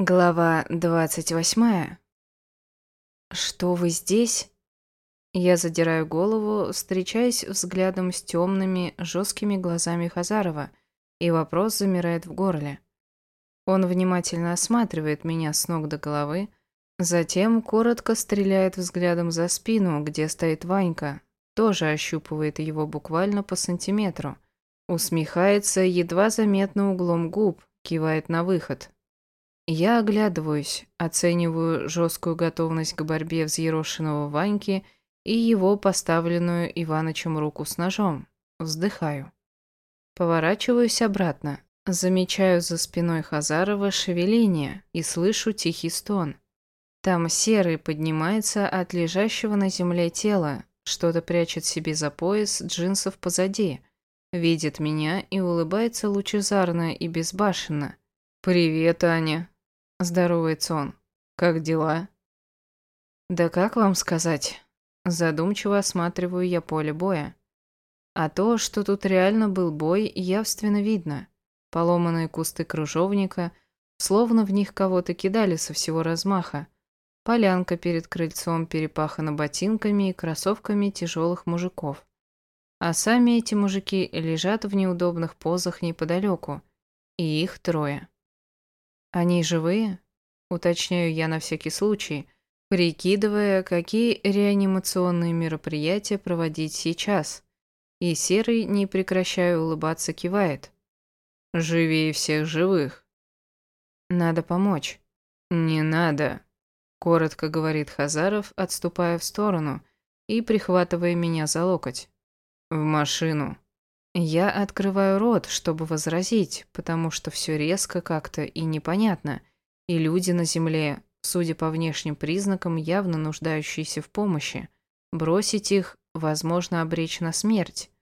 Глава двадцать восьмая. «Что вы здесь?» Я задираю голову, встречаясь взглядом с темными, жесткими глазами Хазарова, и вопрос замирает в горле. Он внимательно осматривает меня с ног до головы, затем коротко стреляет взглядом за спину, где стоит Ванька, тоже ощупывает его буквально по сантиметру, усмехается едва заметно углом губ, кивает на выход. Я оглядываюсь, оцениваю жесткую готовность к борьбе взъерошенного Ваньки и его поставленную Иванычем руку с ножом. Вздыхаю. Поворачиваюсь обратно. Замечаю за спиной Хазарова шевеление и слышу тихий стон. Там серый поднимается от лежащего на земле тела, что-то прячет себе за пояс джинсов позади, видит меня и улыбается лучезарно и безбашенно. «Привет, Аня», Здоровается он. Как дела? Да как вам сказать? Задумчиво осматриваю я поле боя. А то, что тут реально был бой, явственно видно. Поломанные кусты кружовника, словно в них кого-то кидали со всего размаха. Полянка перед крыльцом перепахана ботинками и кроссовками тяжелых мужиков. А сами эти мужики лежат в неудобных позах неподалеку. И их трое. Они живые? Уточняю я на всякий случай, прикидывая, какие реанимационные мероприятия проводить сейчас. И Серый, не прекращая улыбаться, кивает. Живее всех живых. Надо помочь. Не надо, коротко говорит Хазаров, отступая в сторону и прихватывая меня за локоть. В машину. Я открываю рот, чтобы возразить, потому что все резко как-то и непонятно, и люди на земле, судя по внешним признакам, явно нуждающиеся в помощи. Бросить их, возможно, обречь на смерть.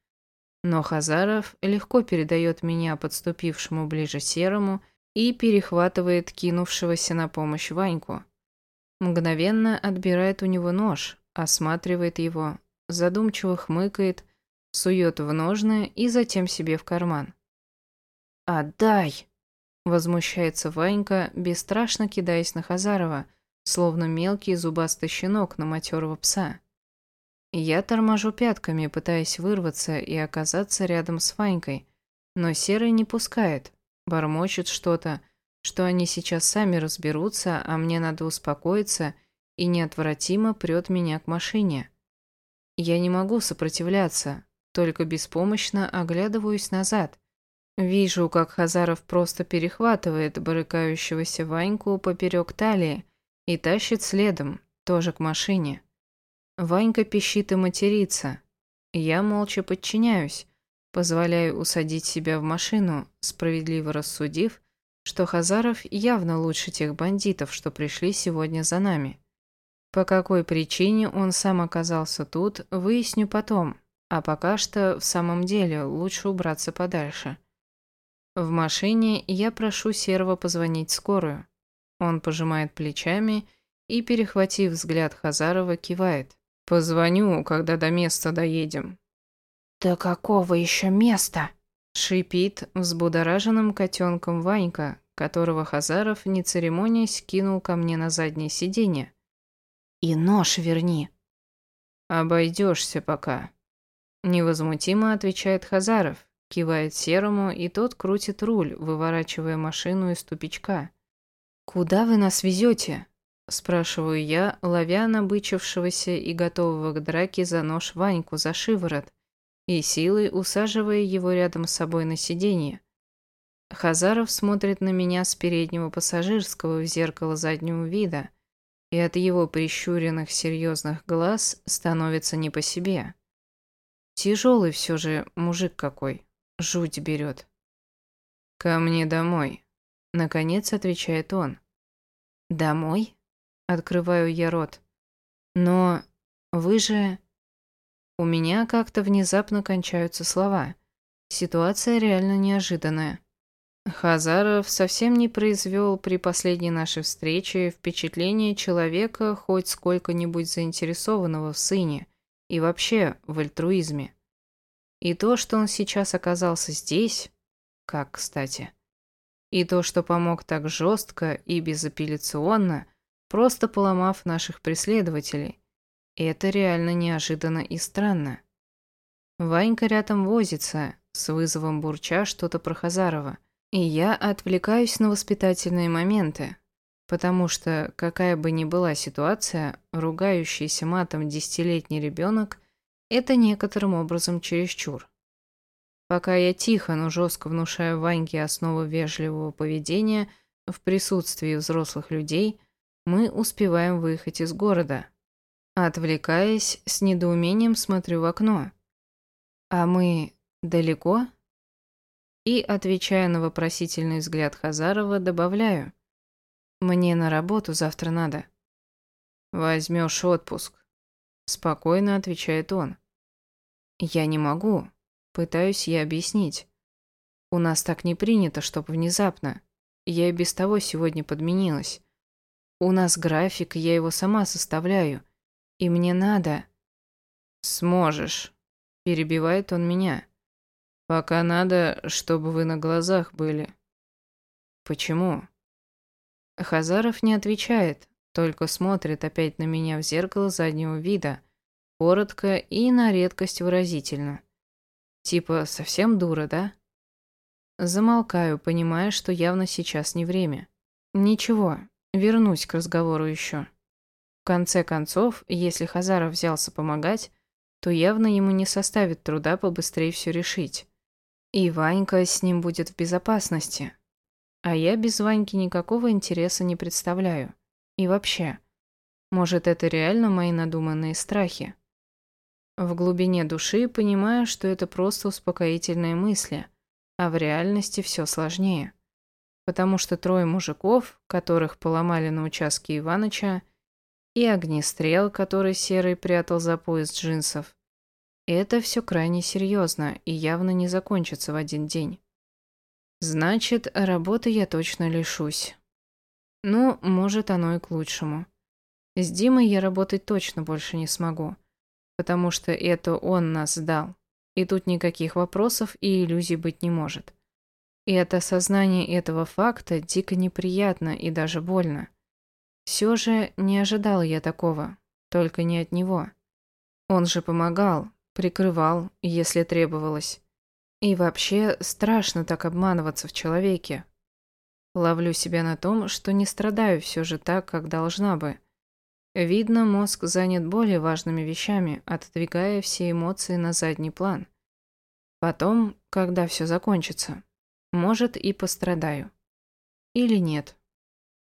Но Хазаров легко передает меня подступившему ближе Серому и перехватывает кинувшегося на помощь Ваньку. Мгновенно отбирает у него нож, осматривает его, задумчиво хмыкает – сует в ножны и затем себе в карман. «Отдай!» – возмущается Ванька, бесстрашно кидаясь на Хазарова, словно мелкий зубастый щенок на матерого пса. Я торможу пятками, пытаясь вырваться и оказаться рядом с Ванькой, но Серый не пускает, бормочет что-то, что они сейчас сами разберутся, а мне надо успокоиться, и неотвратимо прет меня к машине. Я не могу сопротивляться, только беспомощно оглядываюсь назад. Вижу, как Хазаров просто перехватывает барыкающегося Ваньку поперек талии и тащит следом, тоже к машине. Ванька пищит и матерится. Я молча подчиняюсь, позволяю усадить себя в машину, справедливо рассудив, что Хазаров явно лучше тех бандитов, что пришли сегодня за нами. По какой причине он сам оказался тут, выясню потом, а пока что, в самом деле, лучше убраться подальше. В машине я прошу Серого позвонить скорую. Он пожимает плечами и, перехватив взгляд Хазарова, кивает. «Позвоню, когда до места доедем». «Да какого еще места?» Шипит взбудораженным котенком Ванька, которого Хазаров, не церемонясь, кинул ко мне на заднее сиденье. «И нож верни». «Обойдешься пока», Невозмутимо отвечает Хазаров, кивает Серому, и тот крутит руль, выворачивая машину из тупичка. «Куда вы нас везете?» Спрашиваю я, ловя набычившегося и готового к драке за нож Ваньку за шиворот и силой усаживая его рядом с собой на сиденье. Хазаров смотрит на меня с переднего пассажирского в зеркало заднего вида, и от его прищуренных серьезных глаз становится не по себе. Тяжелый все же мужик какой. Жуть берет. «Ко мне домой», — наконец отвечает он. «Домой?» — открываю я рот. «Но вы же...» У меня как-то внезапно кончаются слова. Ситуация реально неожиданная. Хазаров совсем не произвел при последней нашей встрече впечатление человека хоть сколько-нибудь заинтересованного в сыне и вообще в альтруизме. И то, что он сейчас оказался здесь, как кстати. И то, что помог так жестко и безапелляционно, просто поломав наших преследователей, это реально неожиданно и странно. Ванька рядом возится, с вызовом бурча что-то про Хазарова, и я отвлекаюсь на воспитательные моменты, потому что, какая бы ни была ситуация, ругающийся матом десятилетний ребенок – это некоторым образом чересчур. Пока я тихо, но жестко внушаю Ваньке основы вежливого поведения в присутствии взрослых людей, мы успеваем выехать из города. Отвлекаясь, с недоумением смотрю в окно. «А мы далеко?» И, отвечая на вопросительный взгляд Хазарова, добавляю. Мне на работу завтра надо. Возьмешь отпуск. Спокойно отвечает он. Я не могу. Пытаюсь я объяснить. У нас так не принято, чтоб внезапно. Я и без того сегодня подменилась. У нас график, я его сама составляю. И мне надо. Сможешь. Перебивает он меня. Пока надо, чтобы вы на глазах были. Почему? Хазаров не отвечает, только смотрит опять на меня в зеркало заднего вида, коротко и на редкость выразительно. Типа, совсем дура, да? Замолкаю, понимая, что явно сейчас не время. Ничего, вернусь к разговору еще. В конце концов, если Хазаров взялся помогать, то явно ему не составит труда побыстрее все решить. И Ванька с ним будет в безопасности, а я без Ваньки никакого интереса не представляю. И вообще, может, это реально мои надуманные страхи? В глубине души понимаю, что это просто успокоительные мысли, а в реальности все сложнее. Потому что трое мужиков, которых поломали на участке Иваныча, и огнестрел, который Серый прятал за пояс джинсов, это все крайне серьезно и явно не закончится в один день. Значит, работы я точно лишусь. Ну, может, оно и к лучшему. С Димой я работать точно больше не смогу, потому что это он нас сдал, и тут никаких вопросов и иллюзий быть не может. И от осознания этого факта дико неприятно и даже больно. Все же не ожидал я такого, только не от него. Он же помогал, прикрывал, если требовалось. И вообще страшно так обманываться в человеке. Ловлю себя на том, что не страдаю все же так, как должна бы. Видно, мозг занят более важными вещами, отодвигая все эмоции на задний план. Потом, когда все закончится, может и пострадаю. Или нет.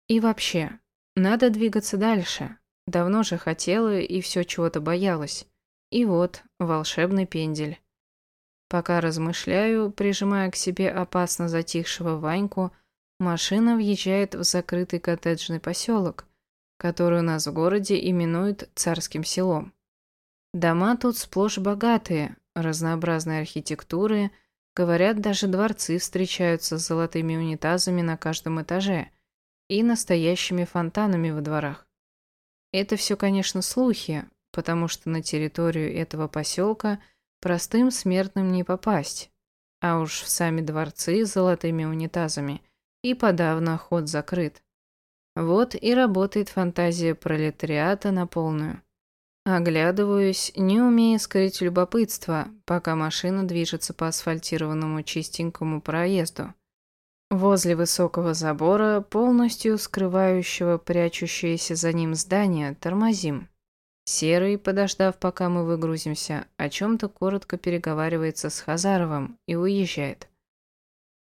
И вообще, надо двигаться дальше. Давно же хотела и все чего-то боялась. И вот, волшебный пендель. Пока размышляю, прижимая к себе опасно затихшего Ваньку, машина въезжает в закрытый коттеджный поселок, который у нас в городе именуют Царским селом. Дома тут сплошь богатые, разнообразной архитектуры, говорят, даже дворцы встречаются с золотыми унитазами на каждом этаже и настоящими фонтанами во дворах. Это все, конечно, слухи, потому что на территорию этого поселка – Простым смертным не попасть. А уж в сами дворцы с золотыми унитазами и подавно ход закрыт. Вот и работает фантазия пролетариата на полную. Оглядываюсь, не умея скрыть любопытство, пока машина движется по асфальтированному чистенькому проезду. Возле высокого забора, полностью скрывающего прячущееся за ним здание, тормозим. Серый, подождав, пока мы выгрузимся, о чем-то коротко переговаривается с Хазаровым и уезжает.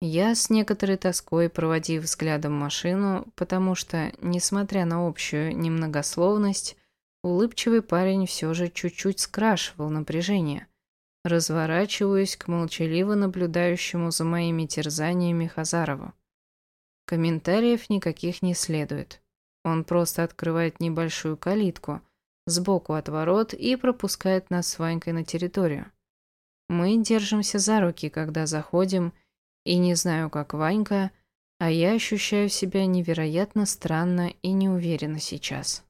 Я с некоторой тоской проводив взглядом машину, потому что, несмотря на общую немногословность, улыбчивый парень все же чуть-чуть скрашивал напряжение. Разворачиваюсь к молчаливо наблюдающему за моими терзаниями Хазарову. Комментариев никаких не следует. Он просто открывает небольшую калитку – сбоку от ворот и пропускает нас с Ванькой на территорию. Мы держимся за руки, когда заходим, и не знаю, как Ванька, а я ощущаю себя невероятно странно и неуверенно сейчас.